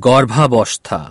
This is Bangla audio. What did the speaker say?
গর্ভাবস্থা।